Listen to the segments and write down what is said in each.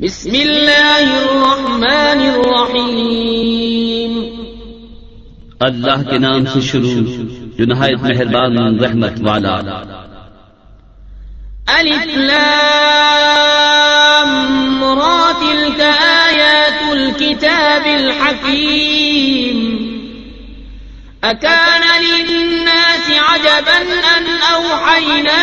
بسم الله الرحمن الرحيم اللہ کے نام سے شروع جو نہایت مہربان رحمت والا۔ ألف لام را تلك آيات الكتاب الحكيم أكان للناس عجبا أن أوحينا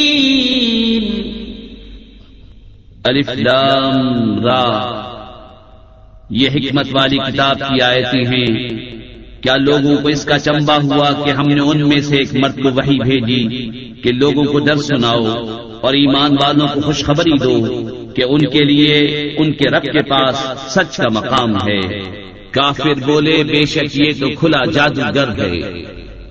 الف لام را یہ حکمت والی کتاب کی آیتیں ہیں۔ کیا لوگوں کو اس کا چمبا ہوا کہ ہم نے ان میں سے ایک مرد کو وہی بھیجی کہ لوگوں کو ڈر سناؤ اور ایمان والوں کو خوشخبری دو کہ ان کے لیے ان کے رب کے پاس سچ کا مقام ہے۔ کافر بولے بے شک یہ تو کھلا جادوگر ہے۔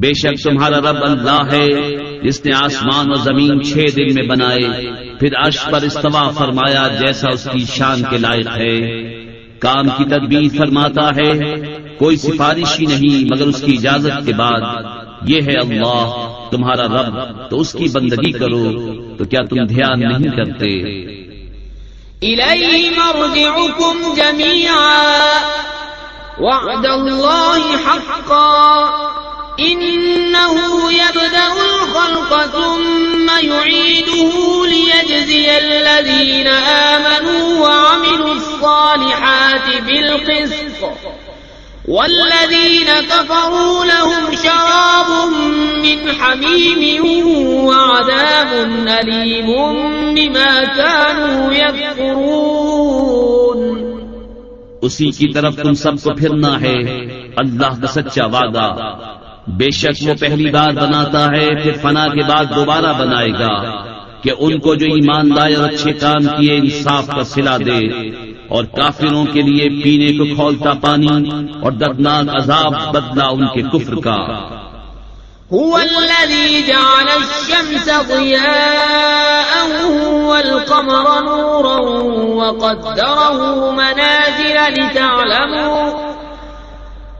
بے شک تمہارا رب اللہ ہے، جس نے آسمان اور زمین چھ دن میں بنائے۔ پھر عرش پر استوا فرمایا، جیسا اس کی شان کے لائق ہے۔ کام کی تدبیر فرماتا ہے، کوئی سفارش ہی نہیں، مگر اس کی اجازت کے بعد۔ یہ ہے اللہ، تمہارا رب، تو اس کی بندگی کرو، تو کیا تم دھیان نہیں کرتے؟ إليه مرجعكم جميعا، وعد الله حقا۔ إنه يبدأ الخلق ثم يعيده ليجزي الذين آمنوا وعملوا الصالحات بالقسط. والذين كفروا لهم شراب من حميم وعذاب أليم بما كانوا يكفرون. اسی کی طرف تم سب کو پھرنا ہے اللہ کا سچا وعدہ۔ بے شک وہ پہلی بار بناتا ہے پھر فنا کے بعد دوبارہ بنائے گا کہ ان کو جو ایمان لائے اور اچھے کام کیے انصاف کا سلا دے اور کافروں کے لیے پینے کو کھولتا پانی اور دردناک عذاب بدلا ان کے کفر کا۔ هو الذي جعل الشمس ضياء والقمر نورا وقدره منازل لتعلموا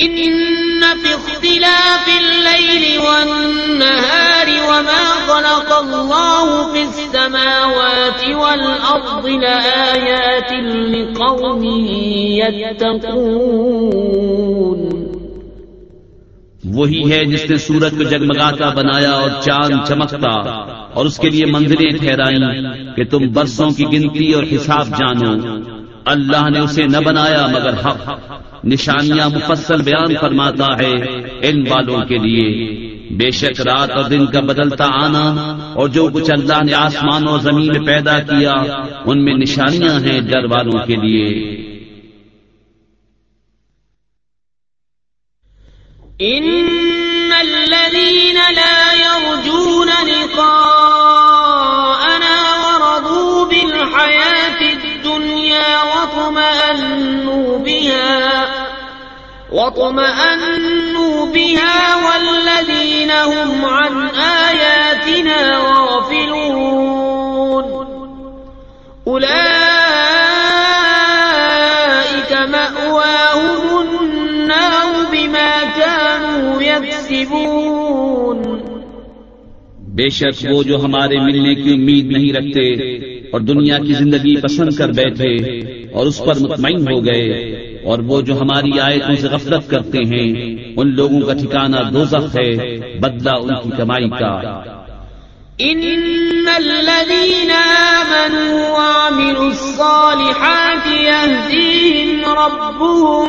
إن في اختلاف الليل والنهار وما خلق الله في السماوات والأرض لآيات لقوم يتقون. وہی ہے جس نے سورج کو جگمگاتا بنایا اور چاند چمکتا اور اس کے لیے منزلیں ٹھہرائیں کہ تم برسوں کی گنتی اور حساب جانو۔ اللہ نے اسے نہ بنایا مگر حق۔ نشانیاں مفصل بیان فرماتا ہے ان والوں کے لیے۔ بے شک رات اور دن کا بدلتا آنا اور جو کچھ اللہ نے آسمان اور زمین میں پیدا کیا، ان میں نشانیاں ہیں ڈر والوں کے لیے۔ إن الذين لا يرجون لقاءنا واطمأنوا بها واطمأنوا بها والذين هم عن آياتنا غافلون أولئك مأواهم النار بما كانوا يكسبون بے شک وہ جو ہمارے ملنے کی امید نہیں رکھتے اور دنیا کی زندگی پسند کر بیٹھے اور اس پر مطمئن ہو گئے اور وہ جو ہماری آیتوں سے غفلت کرتے ہیں، ان لوگوں کا ٹھکانہ دوزخ ہے، بدلہ ان کی کمائی کا۔ إن الذين آمنوا وعملوا الصالحات يهديهم ربهم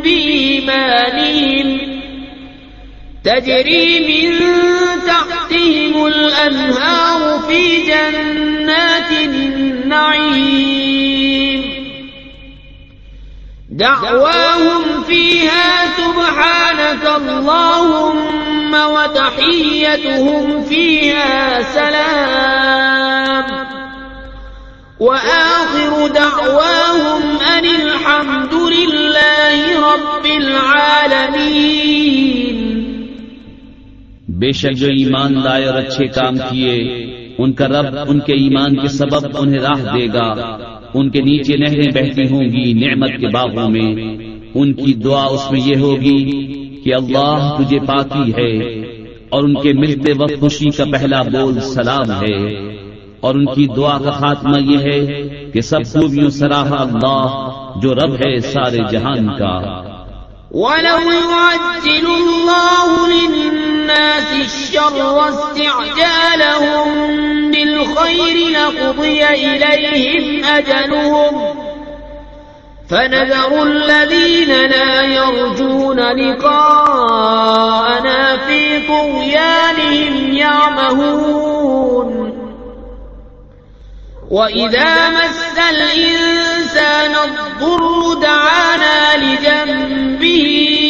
بإيمانهم تجري من تحتهم الأنهار في جنات النعيم دعواهم فيها سبحانك اللهم وتحيتهم فيها سلام. وآخر دعواهم أن الحمد لله رب العالمين. بے شک جو ایمان لائے اور اچھے کام کیے ان کا رب ان کے ایمان کے سبب انہیں راہ دے گا۔ ان کے نیچے نہریں بہتی ہوں گی نعمت کے باغوں میں۔ ان کی دعا اس میں یہ ہوگی کہ اللہ تجھے پاکی ہے اور ان کے ملتے وقت خوشی کا پہلا بول سلام ہے۔ اور ان کی دعا کا خاتمہ یہ ہے کہ سب خوبیوں سراہ اللہ جو رب ہے سارے جہان کا۔ ولو يعجل الشر واستعجالهم بالخير لقضي إليهم أجلهم فنذر الذين لا يرجون لقاءنا في طغيانهم يعمهون وإذا مس الإنسان الضر دعانا لجنبه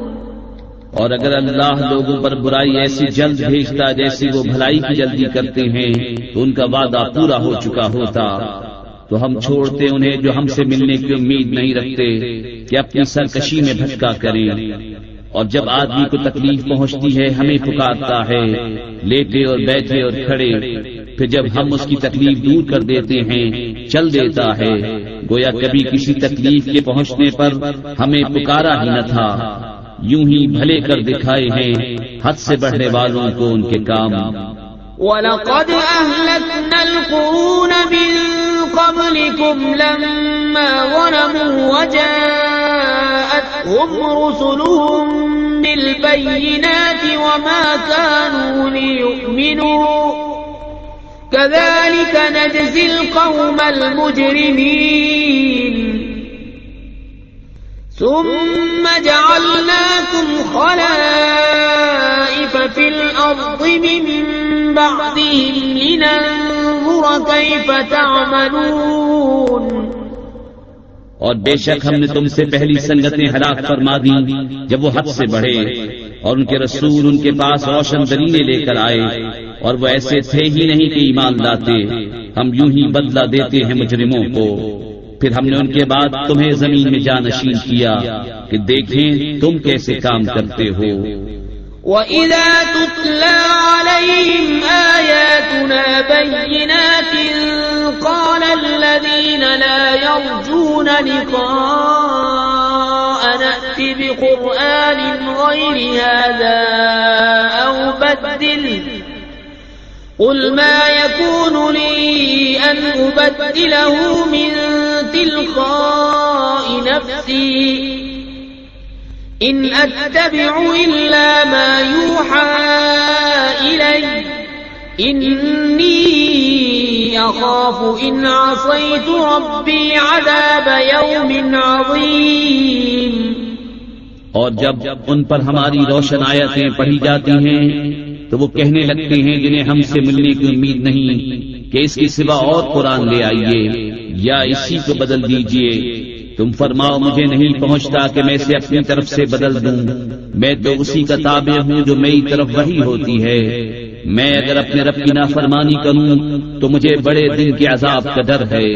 اور اگر اللہ لوگوں پر برائی ایسی جلد بھیجتا جیسی وہ بھلائی کی جلدی کرتے ہیں، تو ان کا وعدہ پورا ہو چکا ہوتا۔ تو ہم چھوڑتے انہیں جو ہم سے ملنے کی امید نہیں رکھتے کہ اپنی سرکشی میں بھٹکا کریں۔ اور جب آدمی کو تکلیف پہنچتی ہے، ہمیں پکارتا ہے، لیٹے اور بیٹھے اور کھڑے۔ پھر جب ہم اس کی تکلیف دور کر دیتے ہیں، چل دیتا ہے۔ گویا کبھی کسی تکلیف کے پہنچنے پر ہمیں پکارا ہی نہ تھا۔ یوں ہی بھلے کر دکھائے ہیں حد سے بڑھنے والوں کو ان کے کام۔ وَلَقَدْ أَهْلَكْنَا الْقُرُونَ مِن قَبْلِكُمْ لَمَّا ظَلَمُوا وَجَاءَتْهُمْ رُسُلُهُم بِالْبَيِّنَاتِ وَمَا كَانُوا لِيُؤْمِنُوا كذلك نجزي القوم المجرمين ثم جعلناكم خلائف في الأرض من بعدهم لننظر كيف تعملون. اور بے شک ہم نے تم سے پہلی سنگتیں ہلاک فرما دی جب وہ حد سے بڑھے اور ان کے رسول ان کے پاس روشن دلیلیں لے کر آئے اور وہ ایسے تھے ہی نہیں کہ ایمان لاتے، ہم یوں ہی بدلہ دیتے ہیں مجرموں کو۔ پھر ہم نے ان کے بعد تمہیں زمین میں جانشین کیا کہ دیکھیں تم کیسے کام کرتے ہو۔ وَإِذَا تُتْلَى عَلَيْهِمْ آيَاتُنَا بَيِّنَاتٍ قَالَ الَّذِينَ لَا يَرْجُونَ لِقَاءَ نَأْتِ بِقُرْآنٍ غَيْرِ هَذَا أَوْ بَدِّلْ قل ما يكون لي أن أبدله من تلقاء نفسي. إن أتبع إلا ما يوحى إلي. إني أخاف إن عصيت ربي عذاب يوم عظيم. اور جب ان پر ہماری روشن آیتیں پڑھی جاتی ہیں تو وہ کہنے لگتے ہیں جنہیں ہم سے ملنے کی امید نہیں کہ اس کے سوا اور قرآن لے آئیے یا اسی کو بدل دیجیے۔ تم فرماؤ، مجھے نہیں پہنچتا کہ میں اسے اپنی طرف سے بدل دوں۔ میں تو اسی کا تابع ہوں جو میری طرف وہی ہوتی ہے۔ میں اگر اپنے رب کی نافرمانی کروں تو مجھے بڑے دن کے عذاب کا ڈر ہے۔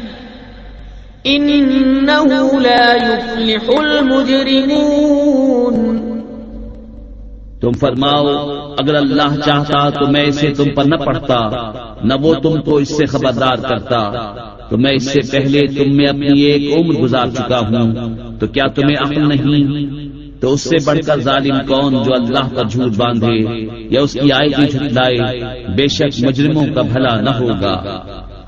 إنه لا يفلح المجرمون. تم فرماؤ، اگر اللہ چاہتا تو میں اسے تم پر نہ پڑھتا، نہ وہ تم کو اس سے خبردار کرتا، تو میں اس سے پہلے تم میں اپنی ایک عمر گزار چکا ہوں، تو کیا تمہیں عقل نہیں؟ تو اس سے بڑھ کر ظالم کون جو اللہ کا جھوٹ باندھے یا اس کی آئے کی جھٹلائے، بے شک مجرموں کا بھلا نہ ہوگا۔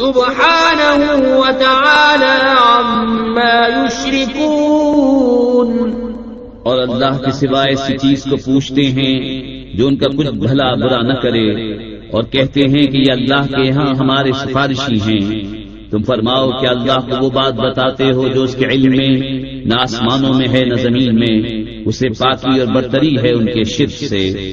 سبحانه وتعالى عما يشركون۔ اور اللہ کے سوائے ایسی چیز کو پوچھتے ہیں جو ان کا کچھ بھلا برا نہ کرے اور کہتے ہیں کہ یہ اللہ کے ہاں ہمارے سفارشی ہیں۔ تم فرماؤ کہ اللہ کو وہ بات بتاتے ہو جو اس کے علم میں، نہ آسمانوں میں ہے، نہ زمین میں۔ اسے پاکی اور برتری ہے ان کے شرف سے۔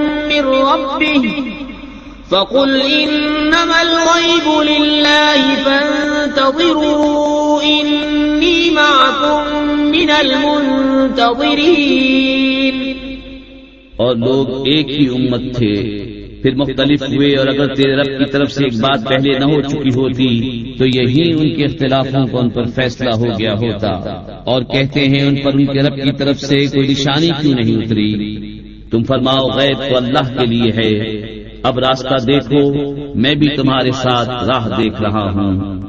من ربه. فقل إنما الغيب لله فانتظروا إني معكم من المنتظرين. اور لوگ ایک ہی امت تھے، پھر مختلف ہوئے اور اگر تیرے رب کی طرف سے ایک بات پہلے نہ ہو چکی ہوتی، تو یہی ان کے اختلافوں کو ان پر فیصلہ ہو گیا ہوتا۔ اور کہتے ہیں ان پر ان کے رب کی طرف سے کوئی نشانی کیوں نہیں اتری؟ تم فرماؤ غیب تو اللہ کے لیے ہے۔ اب راستہ دیکھو، میں بھی تمہارے ساتھ راہ دیکھ رہا ہوں۔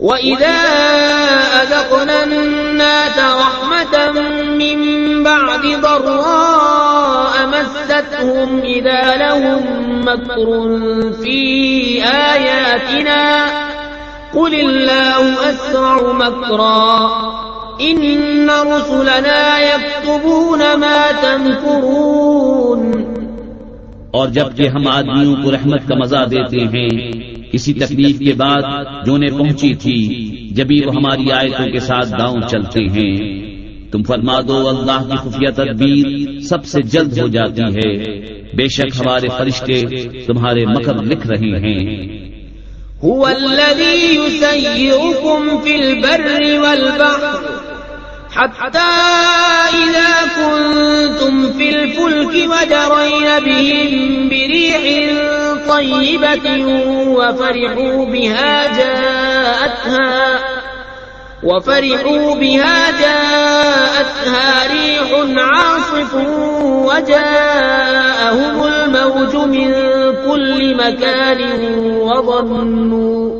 وَإِذَا أَذَقْنَا النَّاسَ رَحْمَةً مِّن بَعْدِ ضَرَّاءَ مَسَّتْهُمْ إِذَا لَهُم مَّكْرٌ فِي آيَاتِنَا قُلِ اللَّهُ أَسْرَعُ مَكْرًا۔ إِنَّ رُسُلَنَا يَكْتُبُونَ مَا تَمْكُرُونَ اور جبکہ ہم آدمیوں کو رحمت کا مزہ دیتے ہیں کسی تکلیف کے بعد جو انہیں پہنچی تھی جبھی وہ ہماری آیتوں کے ساتھ گاؤں چلتے ہیں تم فرما دو اللہ کی خفیہ تدبیر سب سے جلد ہو جاتی ہے۔ بے شک ہمارے فرشتے تمہارے مکر لکھ رہے ہیں۔ هو الذي يسيركم في البر والبحر حتى إذا كنتم في الفلك وجرين بهم بريح طيبة وفرحوا بها جاءتها وفرحوا بها جاءتها ريح عاصف وجاءهم الموج من كل مكان وظنوا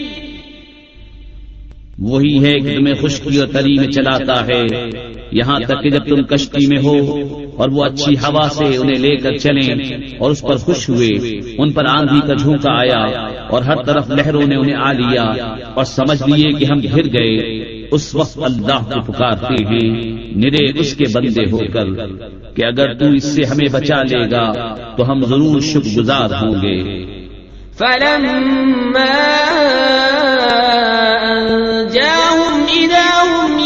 وہی ہے کہ تمہیں خشکی اور تری میں چلاتا ہے۔ یہاں تک کہ جب تم کشتی میں ہو اور وہ اچھی ہوا سے انہیں لے کر چلیں اور اس پر خوش ہوئے، ان پر آندھی کا جھونکا آیا اور ہر طرف لہروں نے انہیں آ لیا اور سمجھ لیے کہ ہم گر گئے۔ اس وقت اللہ کو پکارتے ہیں، نرے اس کے بندے ہو کر کہ اگر تو اس سے ہمیں بچا لے گا تو ہم ضرور شکر گزار ہوں گے۔ فلما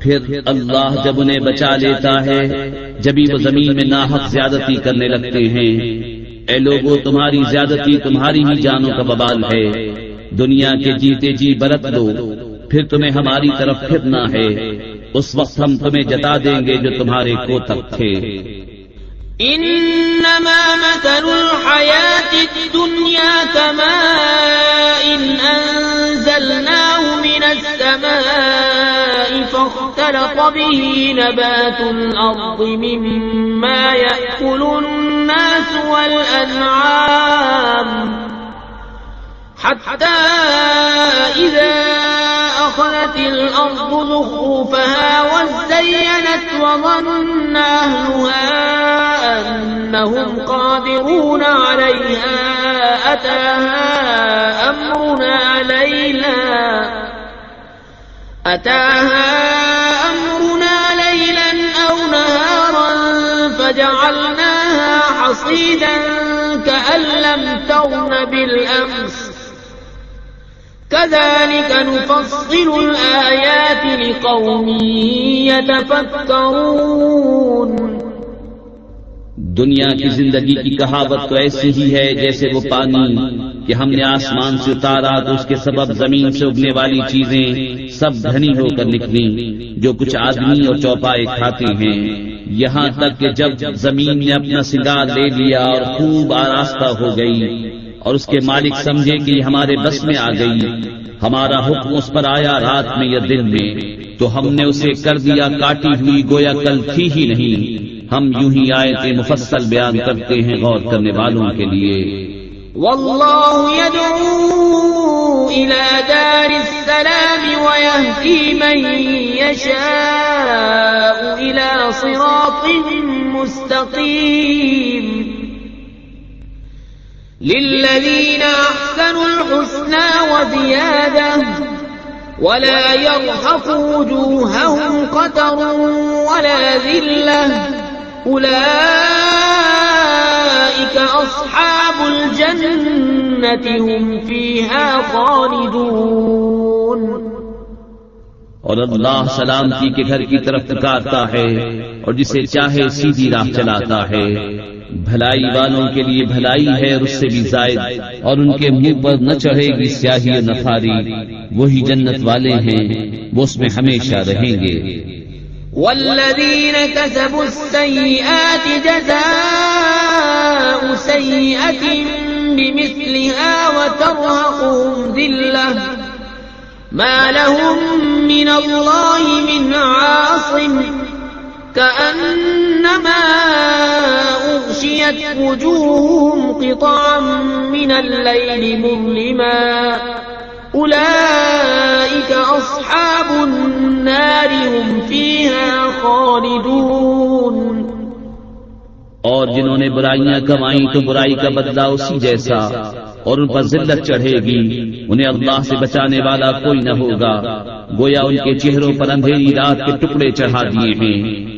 پھر اللہ جب انہیں بچا لیتا ہے جبھی وہ زمین میں ناحق زیادتی کرنے لگتے ہیں۔ اے لوگوں تمہاری زیادتی تمہاری ہی جانوں کا ببال ہے۔ دنیا کے جیتے جی برت دو پھر تمہیں ہماری طرف پھرنا ہے۔ اس وقت ہم تمہیں جتا دیں گے جو تمہارے کو تک تھے۔ انما مثل الحياة الدنيا كماء انزلناه من السماء فاختلط به نبات الارض مما يأكل الناس والانعام حتى إذا أخذت الأرض زخرفها وزينت وظن أهلها أنهم قادرون عليها أتاها أمرنا ليلا أتاها أمرنا ليلا أو نهارا فجعلناها حصيدا كأن لم تغن بالأمس كذلك نفصل الآيات لقوم يتفكرون. دنیا کی زندگی کی کہاوت تو ایسی ہی ہے جیسے وہ پانی کہ ہم نے آسمان سے اتارا تو اس کے سبب زمین سے اگنے والی چیزیں سب دھنی ہو کر نکلی جو کچھ آدمی اور چوپائے کھاتے ہیں۔ یہاں تک کہ جب زمین نے اپنا سنگار لے لیا اور خوب آراستہ ہو گئی اور اس کے مالک سمجھے کہ یہ ہمارے بس میں آ گئی ہمارا حکم اس پر آیا رات میں یا دن میں۔ تو ہم نے اسے کر دیا کاٹی ہوئی گویا کل تھی ہی نہیں۔ ہم یوں ہی آئے تھے مفصل بیان کرتے ہیں غور کرنے والوں کے لیے۔ والله يدعو إلى دار السلام ويهدي من يشاء إلى صراط مستقيم للذين أحسنوا الحسنى وزيادة ولا يرهق وجوههم قتر ولا ذلة أولئك أصحاب الجنة هم فيها خالدون اور اللہ سلامتی کے گھر کی طرف پکارتا ہے اور جسے چاہے سیدھی راہ چلاتا ہے۔ بھلائی والوں کے لیے بھلائی ہے اور اس سے بھی زائد، اور ان کے منہ پر نہ چڑھے گی سیاہی اور نفاری، وہی جنت والے ہیں، وہ اس میں ہمیشہ رہیں گے۔ والذين كسبوا السيئات جزاء سيئة بمثلها وترهقهم ذلة ما لهم من الله من عاصم كأنما أغشيت وجوههم قطعا من الليل مظلما. أولئك أصحاب النار هم فيها خالدون. اور جنہوں نے برائیاں کمائیں تو برائی کا بدلہ اسی جیسا اور ان پر ذلت چڑھے گی، انہیں اللہ سے بچانے والا کوئی نہ ہوگا۔ گویا ان کے چہروں پر اندھیری رات کے ٹکڑے چڑھا دیے ہیں۔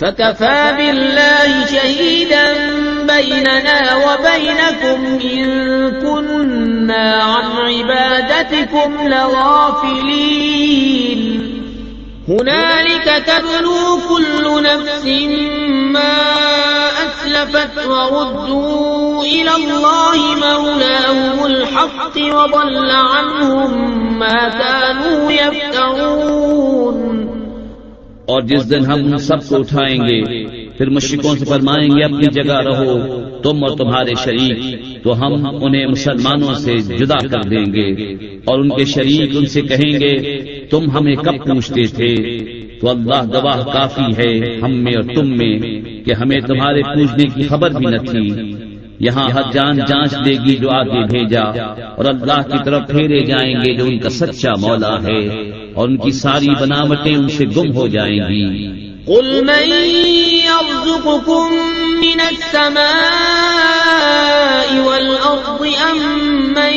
فكفى بالله شهيدا بيننا وبينكم إن كنا عن عبادتكم لغافلين هنالك تبلو كل نفس ما أسلفت وردوا إلى الله مولاهم الحق وضل عنهم ما كانوا يفترون اور جس دن ہم ان سب کو اٹھائیں گے، پھر مشرکوں سے فرمائیں گے، اپنی جگہ رہو، تم اور تمہارے شریک، تو ہم انہیں مسلمانوں سے جدا کر دیں گے۔ اور ان کے شریک ان سے کہیں گے، تم ہمیں کب پوچھتے تھے؟ تو اللہ گواہ کافی ہے ہم میں اور تم میں، کہ ہمیں تمہارے پوچھنے کی خبر بھی نہ تھی۔ یہاں ہر جان جانچ دے گی جو آگے بھیجا اور اللہ کی طرف پھیرے جائیں گے جو ان کا سچا مولا ہے۔ اور ان کی ساری بناوٹیں ان سے گم ہو جائیں گی۔ قل من يرزقكم من السماء والأرض أم من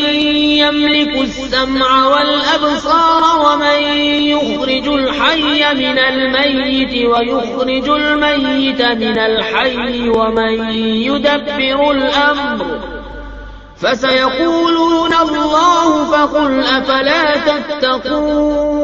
يملك السمع والأبصار ومن يخرج الحي من الميت ويخرج الميت من الحي ومن يدبر الأمر فسيقولون الله فقل أفلا تتقون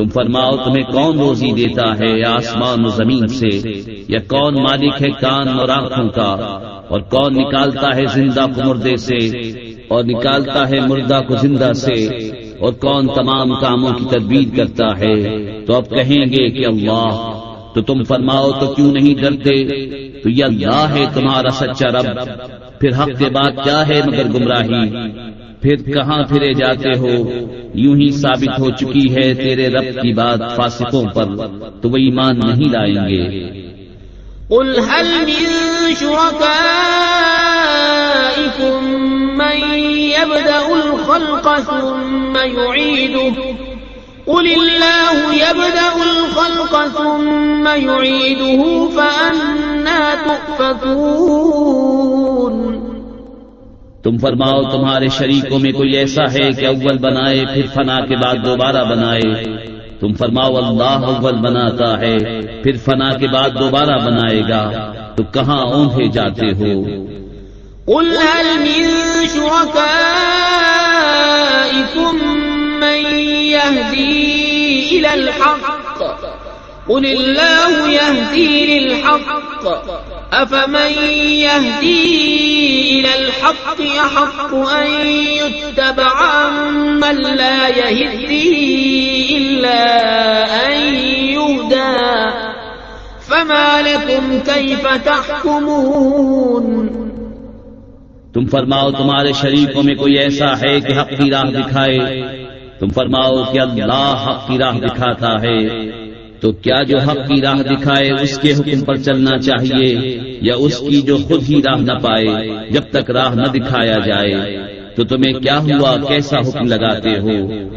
تم فرماؤ، تمہیں کون روزی دیتا ہے آسمان و زمین سے؟ یا کون مالک ہے کان اور آنکھوں کا؟ اور کون نکالتا ہے زندہ کو مردے سے؟ اور نکالتا ہے مردہ کو زندہ سے؟ اور کون تمام کاموں کی تدبیر کرتا ہے؟ تو اب کہیں گے کہ اللہ، تو تم فرماؤ تو کیوں نہیں ڈرتے؟ تو یہ اللہ ہے تمہارا سچا رب۔ پھر حق کے بعد کیا ہے مگر گمراہی؟ پھر کہاں پھرے جاتے ہو؟ یوں ہی ثابت ہو چکی ہے تیرے رب کی بات فاسقوں پر، تو وہ ایمان نہیں لائیں گے۔ قل هل من شركائكم من يبدأ الخلق ثم يعيده قل الله يبدأ الخلق ثم يعيده فأنا تؤفكون تم فرماؤ، تمہارے شریکوں میں کوئی ایسا ہے کہ اول بنائے، پھر فنا کے بعد دوبارہ بنائے؟ تم فرماؤ، اللہ اول بناتا ہے، پھر فنا کے بعد دوبارہ بنائے گا، تو کہاں اونھے جاتے ہو؟ قل هل من شركائكم من يهدي إلى الحق؟ قل الله يهدي للحق. أفمن يهدي إلى الحق يحق أن يتبع من لا يهدي إلا أن يهدى فما لكم كيف تحكمون تم فرماؤ تمہارے شریکوں میں کوئی ایسا ہے کہ حق کی راہ دکھائے۔ تم فرماؤ کہ اللہ حق کی راہ دکھاتا ہے۔ تو کیا جو حق کی راہ دکھائے اس کے حکم پر چلنا چاہیے یا اس کی جو خود ہی راہ نہ پائے جب تک راہ نہ دکھایا جائے؟ تو تمہیں کیا ہوا؟ کیسا حکم لگاتے ہو؟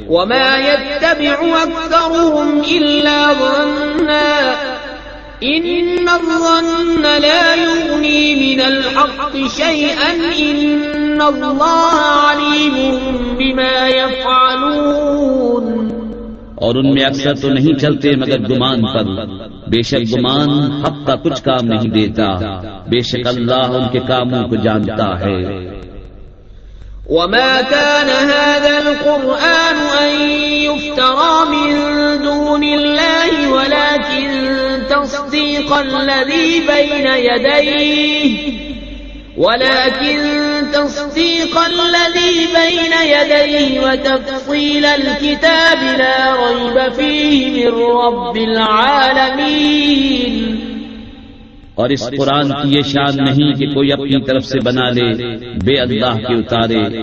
وما يتبع أكثرهم إلا ظنا إن الظن لا يغني من الحق شيئا إن الله عليم بما يفعلون اور ان میں اکثر تو نہیں چلتے مگر گمان پر۔ بے شک گمان حق کا کچھ کام نہیں دیتا۔ بے شک اللہ ان کے کاموں کو جانتا ہے۔ وما كان هذا القرآن أن يفترى من دون الله ولكن تصديق الذي بين يديه ولكن تصديق الذي بين يديه وتفصيل الكتاب لا ريب فيه من رب العالمين. اور اس قرآن کی یہ شان نہیں کہ کوئی اپنی طرف سے بنا لے، بے اللہ کے اتارے۔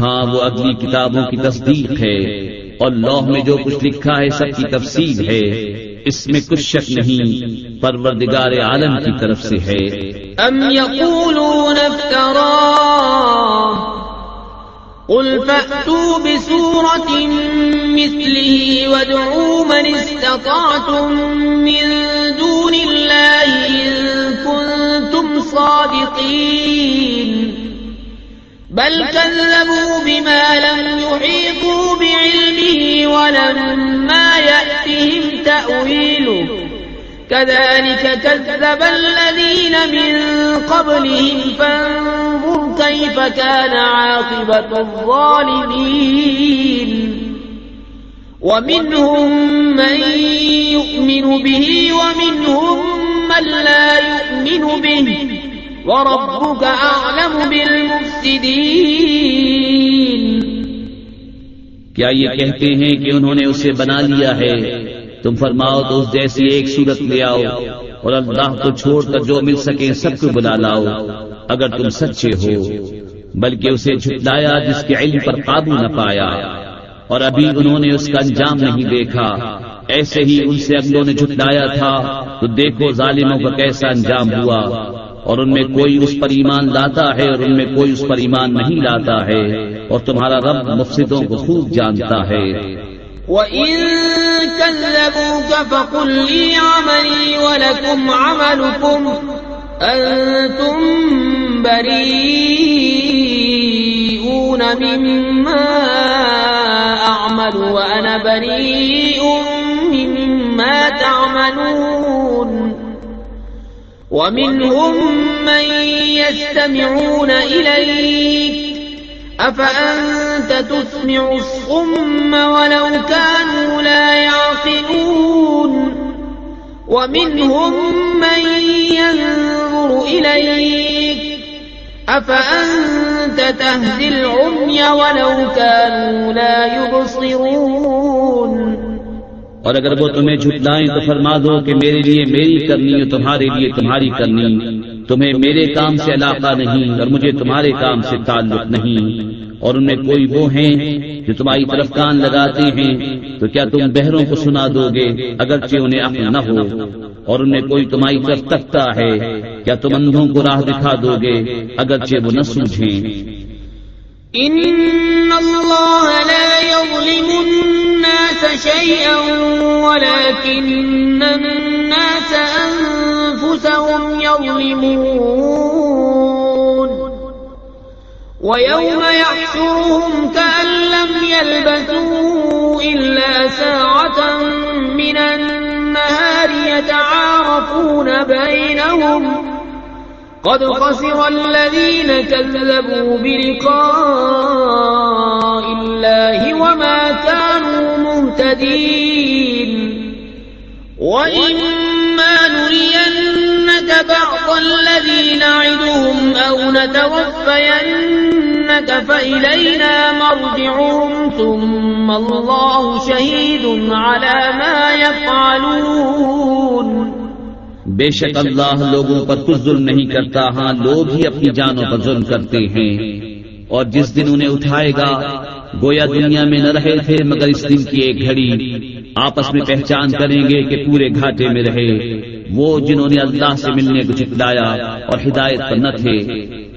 ہاں وہ اگلی کتابوں کی تصدیق ہے۔ اور لوح میں جو کچھ لکھا ہے، سب کی تفصیل ہے۔ اس میں کچھ شک نہیں۔ پروردگار عالم کی طرف سے ہے۔ أم يقولون افتراه قل فأتوا بسورة مثله وادعوا من استطعتم من دون الله إن كنتم صادقين بل كذبوا بما لم يحيطوا بعلمه ولما يأتهم تأويله كذلك كذب الذين من قبلهم، فانظر كيف كان عاقبة الظالمين. ومنهم من يؤمن به، ومنهم من لا يؤمن به. وربك أعلم بالمفسدين. کیا یہ کہتے ہیں کہ انہوں نے اسے بنا لیا ہے؟ تم فرماؤ تو اس جیسی ایک صورت لے آؤ اور اللہ کو چھوڑ کر جو مل سکے سب کو بلا لاؤ، اگر تم سچے ہو۔ بلکہ اسے جھٹلایا جس کے علم پر قابو نہ پایا۔ اور ابھی انہوں نے اس کا انجام نہیں دیکھا۔ ایسے ہی ان سے اگلوں نے جھٹلایا تھا۔ تو دیکھو ظالموں کا کیسا انجام ہوا۔ اور ان میں کوئی اس پر ایمان لاتا ہے اور ان میں کوئی اس پر ایمان نہیں لاتا ہے۔ اور تمہارا رب مفسدوں کو خوب جانتا ہے۔ وَإِن كَذَّبُوكَ فَقُل لِّي عَمَلِي وَلَكُمْ عَمَلُكُمْ أَنتُم بَرِيئُونَ مِمَّا أَعْمَلُ وَأَنَا بَرِيءٌ مِّمَّا تَعْمَلُونَ وَمِنْهُم مَّن يَسْتَمِعُونَ إِلَيْكَ أفأنت تسمع الصم ولو كانوا لا يعقلون ومنهم من ينظر إليك أفأنت تهدي العمي ولو كانوا لا يبصرون اور اگر وہ تمہیں جھٹلائیں تو فرما دو کہ میرے لیے میری کرنی اور تمہارے لیے تمہاری کرنی۔ تمہیں میرے کام سے علاقہ نہیں اور مجھے تمہارے کام سے تعلق نہیں اور ان میں کوئی وہ ہیں جو تمہاری طرف کان لگاتے ہیں تو کیا تم بہروں کو سنا دو گے؟ اگرچہ انہیں عقل نہ ہو اور ان میں کوئی تمہاری طرف تکتا ہے کیا تم اندھوں کو راہ دکھا دو گے؟ اگرچہ وہ نہ إن الله لا يظلم الناس شيئا ولكن الناس أنفسهم يظلمون. ويوم يحشرهم كأن لم يلبثوا إلا ساعة من النهار يتعارفون بينهم. قد خسر الذين كذبوا بلقاء الله وما كانوا مهتدين. وإما نرينك بعض الذي نعدهم أو نتوفينك فإلينا مرجعهم ثم الله شهيد على ما يفعلون. بے شک اللہ لوگوں پر کچھ ظلم نہیں کرتا ہاں لوگ ہی اپنی جانوں پر ظلم کرتے ہیں۔ اور جس دن انہیں اٹھائے گا، گویا دنیا میں نہ رہے تھے مگر اس دن کی ایک گھڑی۔ آپس میں پہچان کریں گے کہ پورے گھاٹے میں رہے۔ وہ جنہوں نے اللہ سے ملنے کو چتلایا اور ہدایت پر نہ تھے۔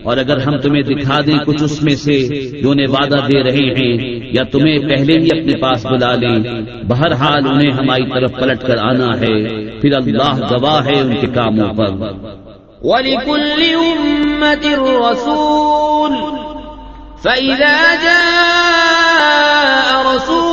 اور اگر ہم تمہیں دکھا دیں کچھ اس میں سے جو انہیں وعدہ دے رہے ہیں، یا تمہیں پہلے ہی اپنے پاس بلا لیں۔ بہرحال انہیں ہماری طرف پلٹ کر آنا ہے۔ پھر اللہ گواہ ہے ان کے کاموں پر۔ وَلِكُلِّ أُمَّةٍ رَسُولٌ فَإِذَا جَاءَ رَسُولُهُمْ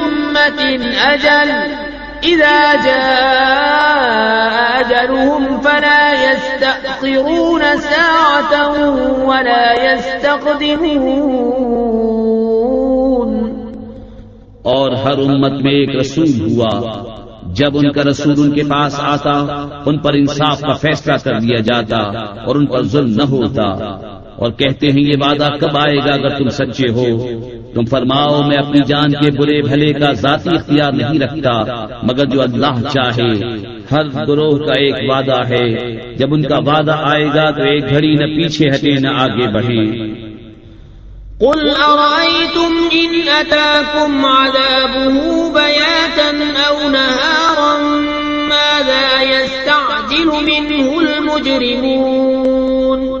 أجل. إذا جاء أجلهم فلا يستأخرون ساعة ولا يستقدمون. اور ہر امت میں ایک رسول ہوا. جب ان کا رسول ان کے پاس آتا، ان پر انصاف کا فیصلہ کر دیا جاتا اور ان پر ظلم نہ ہوتا۔ اور کہتے ہیں، یہ وعدہ کب آئے گا اگر تم سچے ہو؟ تم فرماؤ، میں اپنی جان کے برے بھلے کا ذاتی اختیار نہیں رکھتا، مگر جو اللہ چاہے۔ ہر گروہ کا ایک وعدہ ہے۔ جب ان کا وعدہ آئے گا تو ایک گھڑی نہ پیچھے ہٹے، نہ آگے بڑھے۔ قل أرأيتم إن أتاكم عذابه بياتا أو نهارا ماذا يستعجل منه المجرمون؟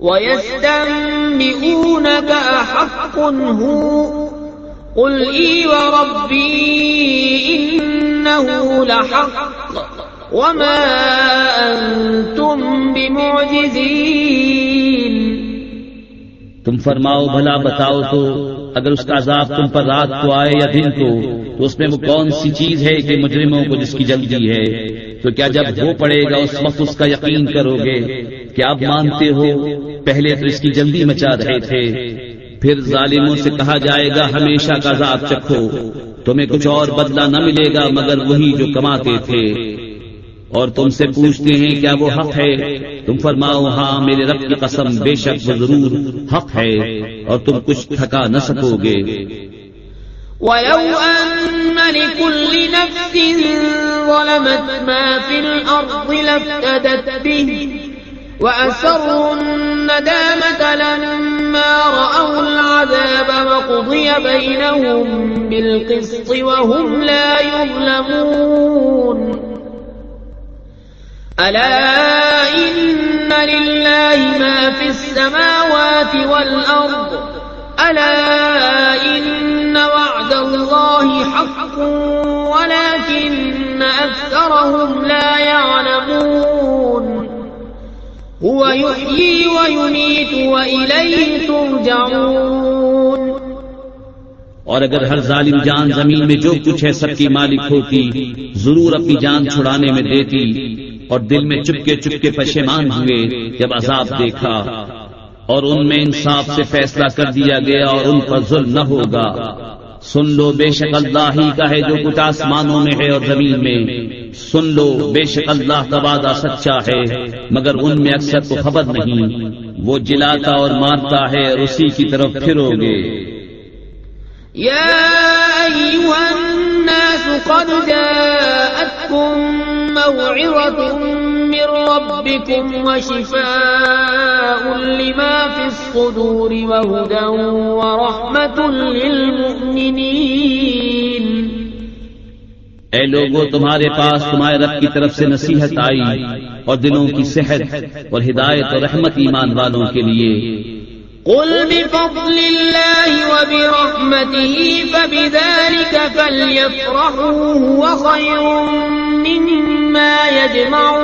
ويستنبئونك أحق هو قل إي وربي إنه لحق وما أنتم بمعجزين تم فرماؤ، بھلا بتاؤ تو، اگر اس کا عذاب تم پر رات کو آئے یا دن کو، تو اس میں وہ کون سی چیز ہے کہ مجرموں کو جس کی جلدی ہے؟ تو کیا جب وہ پڑے گا، اس وقت اس کا یقین کرو گے؟ کیا آپ مانتے ہو، پہلے تو اس کی جلدی مچا رہے تھے۔ پھر ظالموں سے کہا جائے گا، ہمیشہ کا عذاب چکھو۔ تمہیں کچھ اور بدلہ نہ ملے گا، مگر وہی جو کماتے تھے۔ اور تم سے پوچھتے ہیں، کیا وہ حق ہے؟ تم فرماؤ ہاں میرے رب کی قسم، بے شک وہ ضرور حق ہے۔ اور تم کچھ تھکا نہ سکو گے۔ ولو أن لكل نفس ظلمت ما في الأرض لافتدت به وأسروا الندامة لما رأوا العذاب وقضي بينهم بالقسط وهم لا يظلمون. ألا إن لله ما في السماوات والأرض. ألا إن وعد الله حق ولكن أكثرهم لا يعلمون. هو يحيي ويميت وإليه ترجعون۔ اور اگر ہر ظالم جان زمین میں جو کچھ ہے سب کی مالک ہوتی، ضرور اپنی جان چھڑانے میں دیتی۔ اور دل میں چپکے چپکے پشیمان ہوئے جب عذاب دیکھا۔ اور ان میں انصاف سے فیصلہ کر دیا گیا اور ان پر ظلم نہ ہوگا۔ سن لو بے شک اللہ ہی کا ہے جو کچھ آسمانوں میں ہے اور زمین میں۔ سن لو بے شک اللہ کا وعدہ سچا ہے، مگر ان میں اکثر کو خبر نہیں۔ وہ جلاتا اور مارتا ہے اور اسی کی طرف پھرو گے۔ يا أيها الناس قد جاءتكم موعظة من ربكم وشفاء لما في الصدور وهدى ورحمة للمؤمنين. اے لوگو تمہارے پاس تمہارے رب کی طرف سے نصیحت آئی اور دلوں کی صحت اور ہدایت اور رحمت ایمان والوں کے لیے۔ قل بفضل الله وبرحمته فبذلك فليفرحوا هو خير مما يجمعون.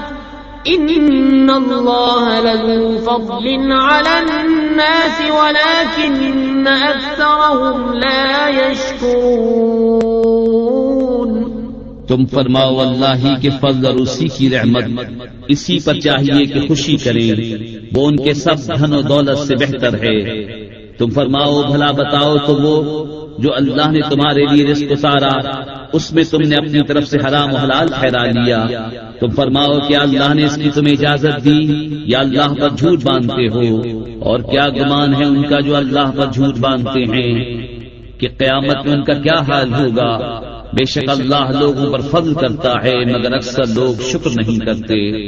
إن الله لذو فضل على الناس ولكن أكثرهم لا يشكرون تم فرماؤ اللہ ہی کے فضل اور اسی کی رحمت، اسی پر چاہیے کہ خوشی کریں، وہ ان کے سب دھن و دولت سے بہتر ہے۔ تم فرماؤ، بھلا بتاؤ تو وہ جو اللہ نے تمہارے لیے رزق اتارا اس میں تم نے اپنی طرف سے حرام و حلال ٹھہرا لیا۔ تم فرماؤ کیا اللہ نے اس کی تمہیں اجازت دی؟ یا اللہ پر جھوٹ باندھتے ہو؟ اور کیا گمان ہے ان کا جو اللہ پر جھوٹ باندھتے ہیں کہ قیامت میں ان کا کیا حال ہوگا؟ بے شک اللہ لوگوں پر فضل کرتا ہے، مگر اکثر لوگ شکر نہیں کرتے۔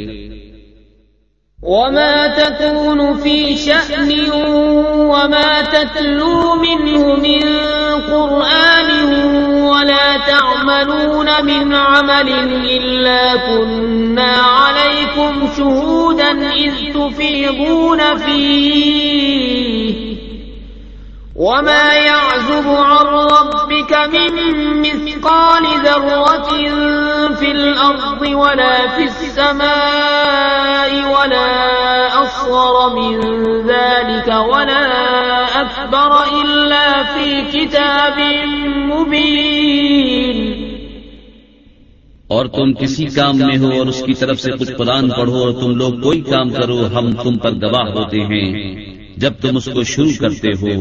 وما تكون في شأن وما تتلو منه من قرآن ولا تعملون من عمل إلا كنا عليكم شهودا إذ تفيضون فيه وما يعزب عن ربك من مثقال ذرة في الأرض ولا في السماء ولا أصغر من ذلك ولا أكبر إلا في كتاب مبين اور تم کسی کام میں ہو اور اس کی طرف سے کچھ قرآن پڑھو اور تم لوگ کوئی کام کرو، ہم تم پر گواہ ہوتے ہیں۔ جب تم اس کو شروع کرتے ہو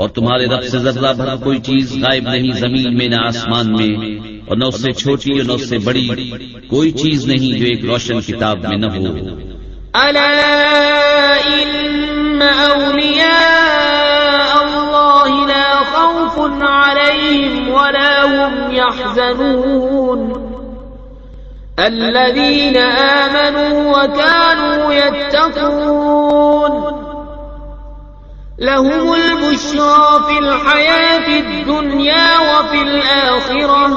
اور تمہارے رب سے ذرہ بھر کوئی چیز غائب نہیں زمین میں نہ آسمان میں اور نہ اس سے چھوٹی اور نہ اس سے بڑی کوئی چیز نہیں جو ایک روشن کتاب میں نہ ہو۔ ألا إن أولياء الله لا خوف عليهم ولا هم يحزنون الذين آمنوا وكانوا يتقون لهم البشرى في الحياة الدنيا وفي الآخرة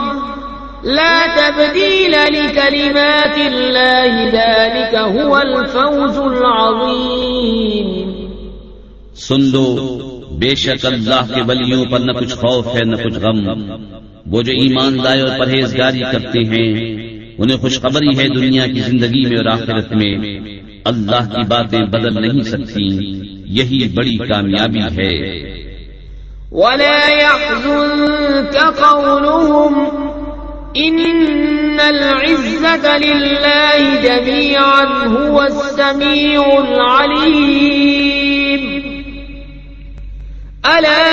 لا تبديل لكلمات الله ذلك هو الفوز العظيم. سن لو بے شک اللہ کے ولیوں پر نہ کچھ خوف ہے نہ کچھ غم۔ وہ جو ایمان لائے اور پرہیزگاری کرتے ہیں انہیں خوشخبری ہے دنیا کی زندگی میں اور آخرت میں۔ اللہ کی باتیں بدل نہیں سکتی یہی بڑی کامیابی ہے۔ ولا يحزنك قولهم إن العزة لله جميعا هو السميع العليم ألا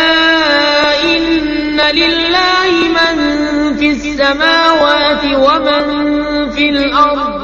إن لله من في السماوات ومن في الأرض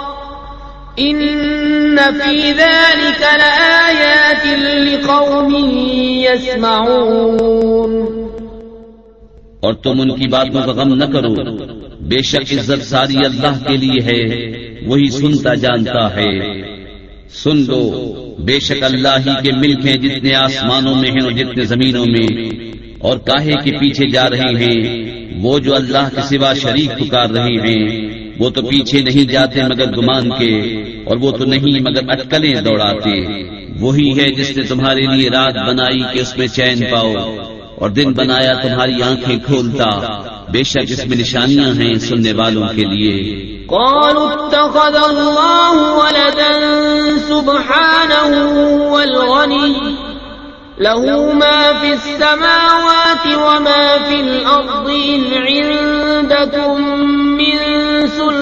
إن في ذلك لآيات لقوم يسمعون اور تم ان کی باتوں کا غم نہ کرو۔ بے شک عزت ساری اللہ کے لیے ہے، وہی سنتا جانتا ہے۔ سن لو، بے شک اللہ ہی کے ملک ہیں جتنے آسمانوں میں ہیں اور جتنے زمینوں میں۔ اور کاہے کے پیچھے جا رہے ہیں، وہ جو اللہ کے سوا شریک پکار رہے ہیں۔ وہ تو پیچھے نہیں جاتے مگر گمان کے، اور وہ تو نہیں مگر اٹکلیں دوڑاتے۔ وہی ہے جس نے تمہارے لیے رات بنائی کہ اس میں چین پاؤ، اور دن بنایا تمہاری آنکھیں کھولتا۔ بے شک اس میں نشانیاں ہیں سننے والوں کے لیے۔ قالوا اتخذ الله ولدا سبحانه والغني له ما في السماوات وما في الأرض إن عندكم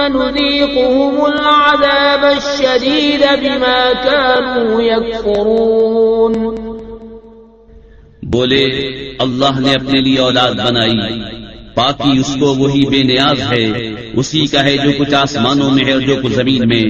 نذيقهم العذاب الشديد بما كانوا يكفرون بولے، اللہ نے اپنے لیے اولاد بنائی۔ باقی اس کو وہی بے نیاز ہے۔ اسی کا ہے جو کچھ آسمانوں میں ہے اور جو کچھ زمین میں۔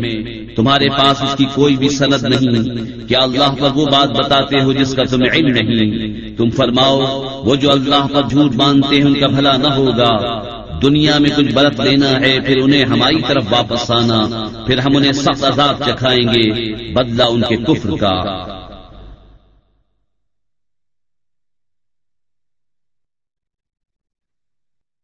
تمہارے پاس اس کی کوئی بھی سند نہیں۔ کیا اللہ پر وہ بات بتاتے ہو جس کا تمہیں علم نہیں؟ تم فرماؤ، وہ جو اللہ پر جھوٹ مانتے ہیں، ان کا بھلا نہ ہوگا۔ دنیا میں کچھ برت لینا ہے، پھر انہیں ہماری طرف واپس آنا، پھر ہم انہیں سخت عذاب چکھائیں گے، بدلہ ان کے کفر کا۔